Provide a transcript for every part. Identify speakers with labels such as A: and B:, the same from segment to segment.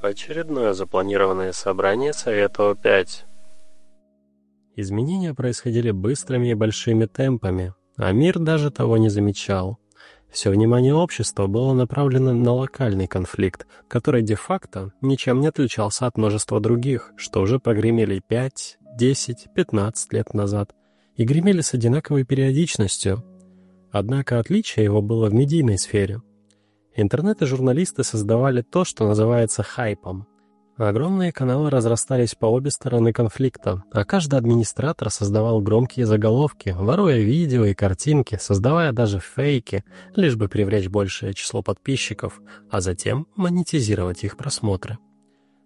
A: Очередное запланированное собрание Совета О5. Изменения происходили быстрыми и большими темпами, а мир даже того не замечал. Все внимание общества было направлено на локальный конфликт, который де-факто ничем не отличался от множества других, что уже прогремели 5, 10, 15 лет назад, и гремели с одинаковой периодичностью. Однако отличие его было в медийной сфере – Интернет и журналисты создавали то, что называется хайпом. Огромные каналы разрастались по обе стороны конфликта, а каждый администратор создавал громкие заголовки, воруя видео и картинки, создавая даже фейки, лишь бы привлечь большее число подписчиков, а затем монетизировать их просмотры.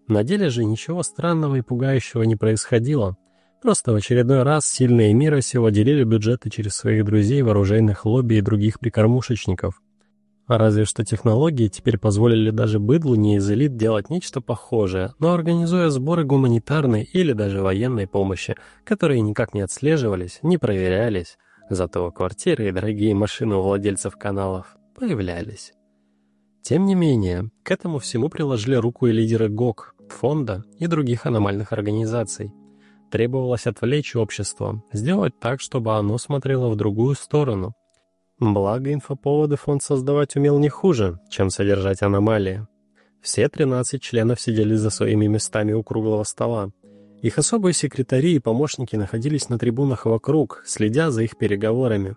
A: На деле же ничего странного и пугающего не происходило. Просто в очередной раз сильные мира сего делили бюджеты через своих друзей в оружейных лобби и других прикормушечников – Разве что технологии теперь позволили даже быдлу не из элит делать нечто похожее, но организуя сборы гуманитарной или даже военной помощи, которые никак не отслеживались, не проверялись. Зато квартиры и дорогие машины у владельцев каналов появлялись. Тем не менее, к этому всему приложили руку и лидеры ГОК, фонда и других аномальных организаций. Требовалось отвлечь общество, сделать так, чтобы оно смотрело в другую сторону, Благо, инфоповоды фонд создавать умел не хуже, чем содержать аномалии. Все 13 членов сидели за своими местами у круглого стола. Их особые секретари и помощники находились на трибунах вокруг, следя за их переговорами.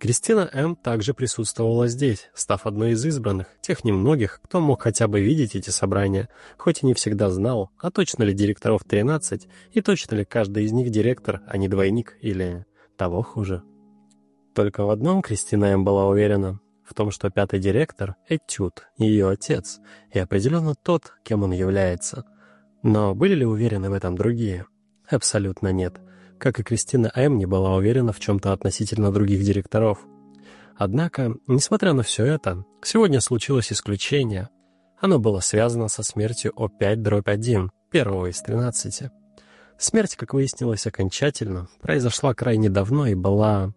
A: Кристина М. также присутствовала здесь, став одной из избранных, тех немногих, кто мог хотя бы видеть эти собрания, хоть и не всегда знал, а точно ли директоров 13, и точно ли каждый из них директор, а не двойник, или того хуже. Только в одном Кристина М. была уверена, в том, что пятый директор — Этюд, ее отец, и определенно тот, кем он является. Но были ли уверены в этом другие? Абсолютно нет. Как и Кристина М. не была уверена в чем-то относительно других директоров. Однако, несмотря на все это, сегодня случилось исключение. Оно было связано со смертью О5-1, первого из 13. Смерть, как выяснилось окончательно, произошла крайне давно и была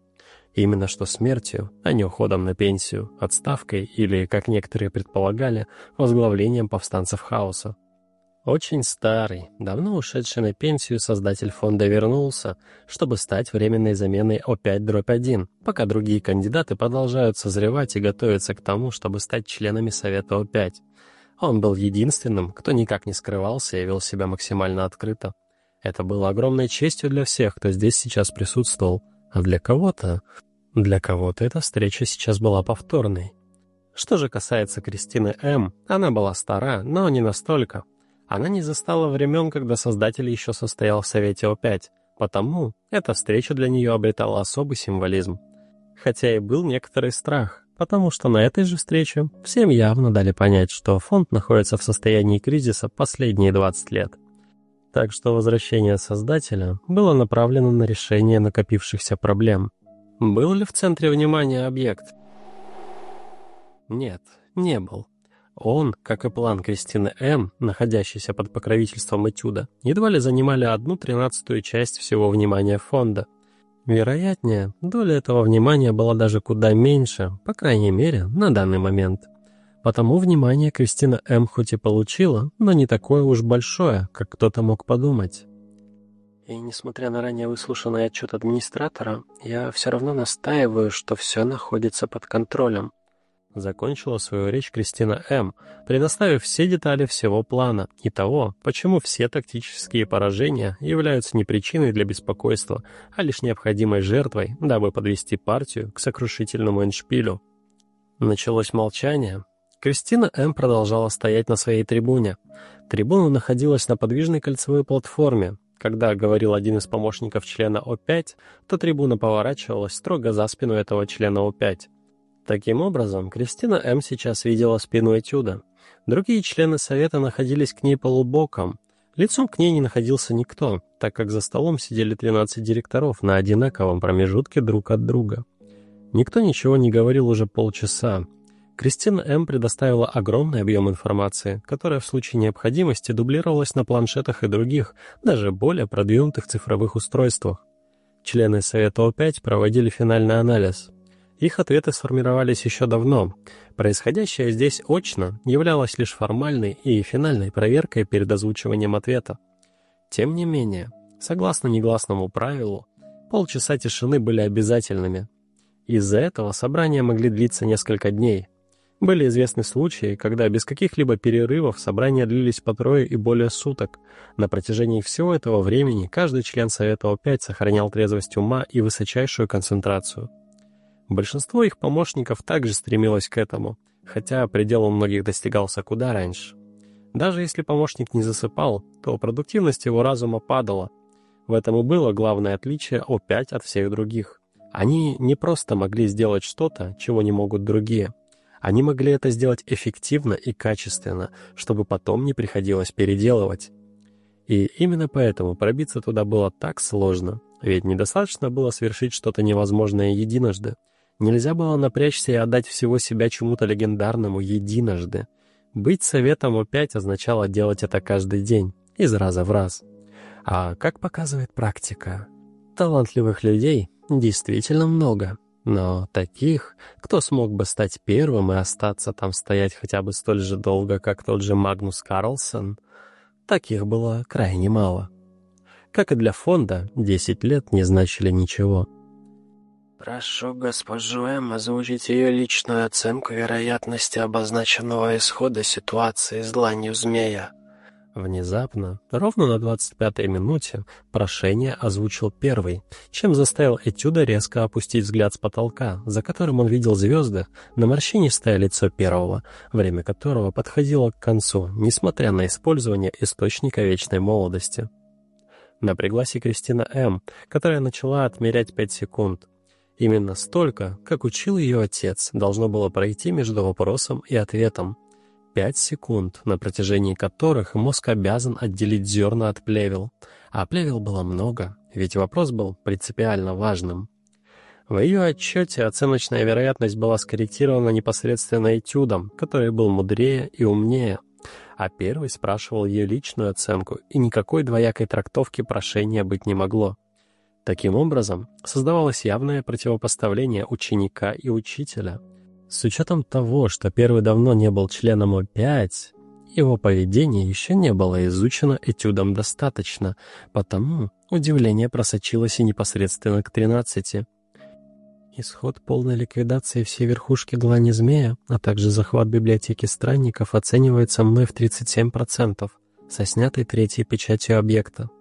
A: Именно что смертью, а не уходом на пенсию, отставкой или, как некоторые предполагали, возглавлением повстанцев хаоса. Очень старый, давно ушедший на пенсию создатель фонда вернулся, чтобы стать временной заменой О5-1, пока другие кандидаты продолжают созревать и готовиться к тому, чтобы стать членами Совета О5. Он был единственным, кто никак не скрывался и вел себя максимально открыто. Это было огромной честью для всех, кто здесь сейчас присутствовал, а для кого-то... Для кого-то эта встреча сейчас была повторной. Что же касается Кристины М., она была стара, но не настолько. Она не застала времен, когда создатель еще состоял в Совете О5, потому эта встреча для нее обретала особый символизм. Хотя и был некоторый страх, потому что на этой же встрече всем явно дали понять, что фонд находится в состоянии кризиса последние 20 лет. Так что возвращение Создателя было направлено на решение накопившихся проблем. Был ли в центре внимания объект? Нет, не был. Он, как и план Кристины М., находящийся под покровительством этюда, едва ли занимали одну тринадцатую часть всего внимания фонда. Вероятнее, доля этого внимания была даже куда меньше, по крайней мере, на данный момент. Потому внимание Кристина М. хоть и получила, но не такое уж большое, как кто-то мог подумать. И несмотря на ранее выслушанный отчет администратора, я все равно настаиваю, что все находится под контролем. Закончила свою речь Кристина М., предоставив все детали всего плана и того, почему все тактические поражения являются не причиной для беспокойства, а лишь необходимой жертвой, дабы подвести партию к сокрушительному эншпилю. Началось молчание, Кристина М. продолжала стоять на своей трибуне. Трибуна находилась на подвижной кольцевой платформе. Когда говорил один из помощников члена О5, то трибуна поворачивалась строго за спину этого члена О5. Таким образом, Кристина М. сейчас видела спину этюда. Другие члены совета находились к ней полубоком. Лицом к ней не находился никто, так как за столом сидели 13 директоров на одинаковом промежутке друг от друга. Никто ничего не говорил уже полчаса, Кристина М. предоставила огромный объем информации, которая в случае необходимости дублировалась на планшетах и других, даже более продвинутых цифровых устройствах. Члены Совета О5 проводили финальный анализ. Их ответы сформировались еще давно. Происходящее здесь очно являлось лишь формальной и финальной проверкой перед озвучиванием ответа. Тем не менее, согласно негласному правилу, полчаса тишины были обязательными. Из-за этого собрания могли длиться несколько дней. Были известны случаи, когда без каких-либо перерывов собрания длились по трое и более суток. На протяжении всего этого времени каждый член Совета О5 сохранял трезвость ума и высочайшую концентрацию. Большинство их помощников также стремилось к этому, хотя предел у многих достигался куда раньше. Даже если помощник не засыпал, то продуктивность его разума падала. В этом и было главное отличие О5 от всех других. Они не просто могли сделать что-то, чего не могут другие. Они могли это сделать эффективно и качественно, чтобы потом не приходилось переделывать. И именно поэтому пробиться туда было так сложно, ведь недостаточно было совершить что-то невозможное единожды. Нельзя было напрячься и отдать всего себя чему-то легендарному единожды. Быть советом опять означало делать это каждый день, из раза в раз. А как показывает практика, талантливых людей действительно много. Но таких, кто смог бы стать первым и остаться там стоять хотя бы столь же долго, как тот же Магнус Карлсон, таких было крайне мало. Как и для фонда, 10 лет не значили ничего.
B: Прошу госпожу М озвучить ее личную оценку вероятности обозначенного исхода ситуации с дланью змея.
A: Внезапно, ровно на 25-й минуте, прошение озвучил первый, чем заставил Этюда резко опустить взгляд с потолка, за которым он видел звезды, на морщинистое лицо первого, время которого подходило к концу, несмотря на использование источника вечной молодости. Напряглась и Кристина М., которая начала отмерять 5 секунд. Именно столько, как учил ее отец, должно было пройти между вопросом и ответом. Пять секунд, на протяжении которых мозг обязан отделить зерна от плевел. А плевел было много, ведь вопрос был принципиально важным. В ее отчете оценочная вероятность была скорректирована непосредственно этюдом, который был мудрее и умнее. А первый спрашивал ее личную оценку, и никакой двоякой трактовки прошения быть не могло. Таким образом, создавалось явное противопоставление ученика и учителя. С учетом того, что первый давно не был членом О5, его поведение еще не было изучено этюдом достаточно, потому удивление просочилось и непосредственно к 13. Исход полной ликвидации всей верхушки длани змея, а также захват библиотеки странников оценивается мной в 37%, со снятой третьей печатью объекта.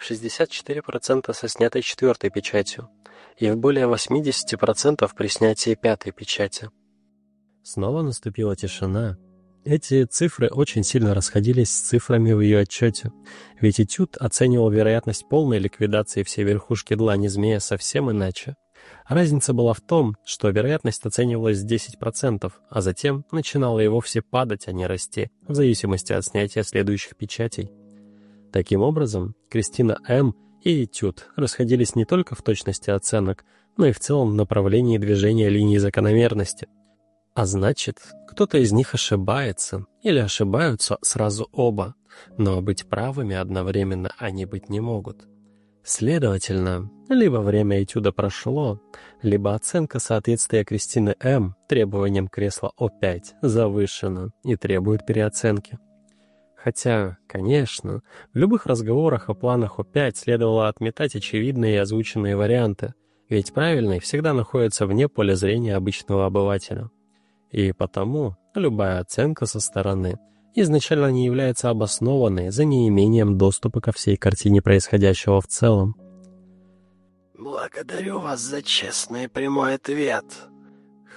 B: 64% со снятой четвертой печатью и в более 80% при снятии пятой печати.
A: Снова наступила тишина. Эти цифры очень сильно расходились с цифрами в ее отчете, ведь этюд оценивал вероятность полной ликвидации всей верхушки длани змея совсем иначе. Разница была в том, что вероятность оценивалась 10%, а затем начинала и вовсе падать, а не расти, в зависимости от снятия следующих печатей. Таким образом, Кристина М. и Этюд расходились не только в точности оценок, но и в целом направлении движения линии закономерности. А значит, кто-то из них ошибается, или ошибаются сразу оба, но быть правыми одновременно они быть не могут. Следовательно, либо время этюда прошло, либо оценка соответствия Кристины М. требованиям кресла О5 завышена и требует переоценки. Хотя, конечно, в любых разговорах о планах О5 следовало отметать очевидные и озвученные варианты, ведь правильный всегда находится вне поля зрения обычного обывателя. И потому любая оценка со стороны изначально не является обоснованной за неимением доступа ко всей картине происходящего в целом.
B: «Благодарю вас за честный прямой ответ»,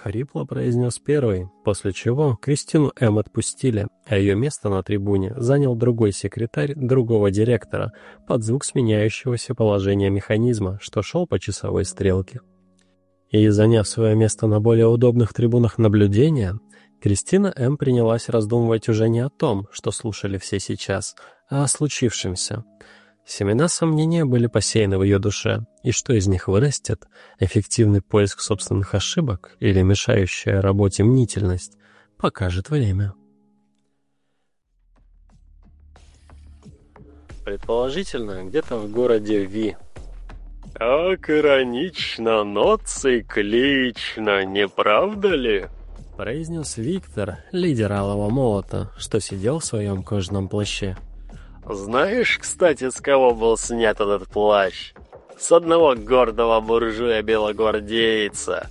A: Хрипло произнес первый, после чего Кристину М. отпустили, а ее место на трибуне занял другой секретарь другого директора под звук сменяющегося положения механизма, что шел по часовой стрелке. И, заняв свое место на более удобных трибунах наблюдения, Кристина М. принялась раздумывать уже не о том, что слушали все сейчас, а о случившемся — Семена сомнения были посеяны в ее душе, и что из них вырастет, эффективный поиск собственных ошибок или мешающая работе мнительность, покажет время.
B: Предположительно, где-то в городе Ви. «Как иронично, но циклично, не правда ли?»
A: произнес Виктор, лидер Алого Молота, что сидел в своем кожаном плаще.
B: «Знаешь, кстати, с кого был снят этот плащ? С одного гордого буржуя-белогвардейца.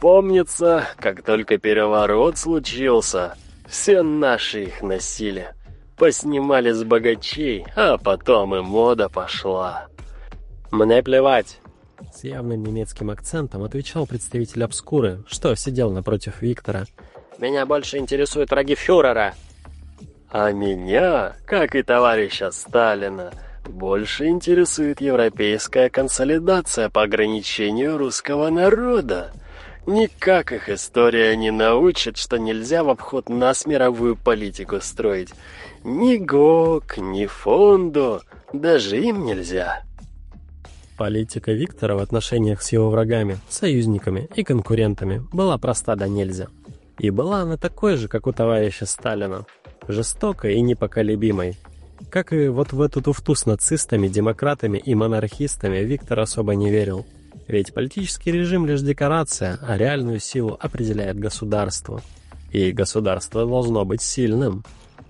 B: Помнится, как только переворот случился, все наши их носили. Поснимали с богачей, а потом и мода пошла.
A: Мне плевать. С явным немецким акцентом отвечал представитель обскуры, что сидел напротив Виктора.
B: Меня больше интересуют враги фюрера. А меня, как и товарища Сталина, больше интересует европейская консолидация по ограничению русского народа. Никак их история не научит, что нельзя в обход нас мировую политику строить. Ни ГОК, ни фонду, даже им нельзя.
A: Политика Виктора в отношениях с его врагами, союзниками и конкурентами была проста до нельзя. И была она такой же, как у товарища Сталина. Жестокой и непоколебимой. Как и вот в эту туфту с нацистами, демократами и монархистами Виктор особо не верил. Ведь политический режим лишь декорация, а реальную силу определяет государство. И государство должно быть сильным.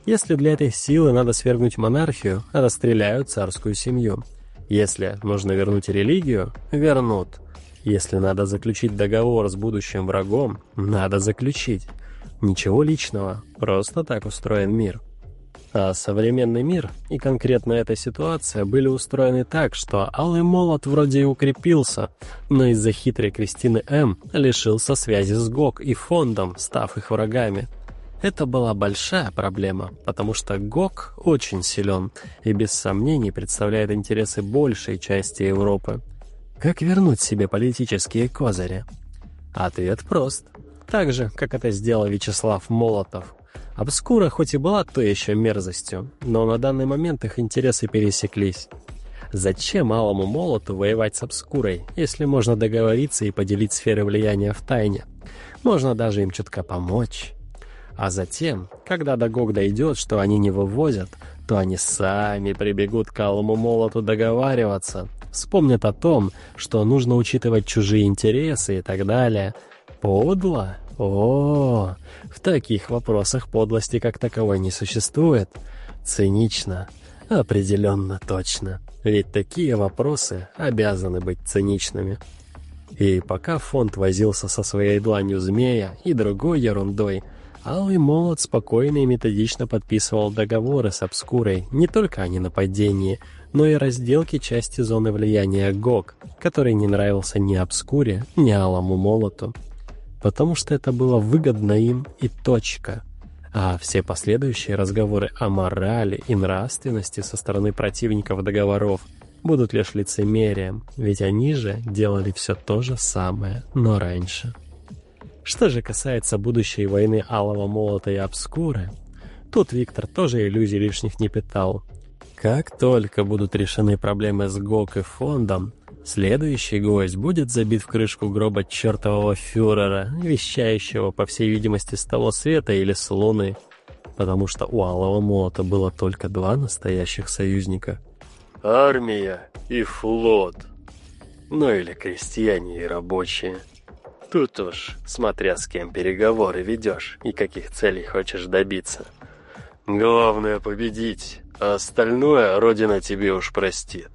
A: Если для этой силы надо свергнуть монархию, расстреляют царскую семью. Если нужно вернуть религию, вернут. Если надо заключить договор с будущим врагом, надо заключить. Ничего личного, просто так устроен мир. А современный мир и конкретно эта ситуация были устроены так, что Алый Молот вроде и укрепился, но из-за хитрой Кристины М. лишился связи с ГОК и фондом, став их врагами. Это была большая проблема, потому что ГОК очень силен и без сомнений представляет интересы большей части Европы. Как вернуть себе политические козыри? Ответ прост. Так же, как это сделал Вячеслав Молотов, Обскура хоть и была то еще мерзостью, но на данный момент их интересы пересеклись. Зачем малому молоту воевать с обскурой, если можно договориться и поделить сферы влияния в тайне? Можно даже им чутка помочь. А затем, когда до Гог дойдет, что они не вывозят, то они сами прибегут к алому молоту договариваться, вспомнят о том, что нужно учитывать чужие интересы и так далее. Подло? О, в таких вопросах подлости как таковой не существует. Цинично. Определенно точно. Ведь такие вопросы обязаны быть циничными. И пока фонд возился со своей дланью змея и другой ерундой, Алый Молот спокойно и методично подписывал договоры с Обскурой не только о ненападении, но и разделке части зоны влияния ГОК, который не нравился ни Обскуре, ни Алому Молоту потому что это было выгодно им и точка. А все последующие разговоры о морали и нравственности со стороны противников договоров будут лишь лицемерием, ведь они же делали все то же самое, но раньше. Что же касается будущей войны Алого Молота и Обскуры, тут Виктор тоже иллюзий лишних не питал. Как только будут решены проблемы с ГОК и фондом, Следующий гость будет забит в крышку гроба чертового фюрера, вещающего, по всей видимости, с того света или с луны, потому что у Алого Молота было только два настоящих союзника.
B: Армия и флот. Ну или крестьяне и рабочие. Тут уж, смотря с кем переговоры ведешь и каких целей хочешь добиться. Главное победить, а остальное Родина тебе уж простит.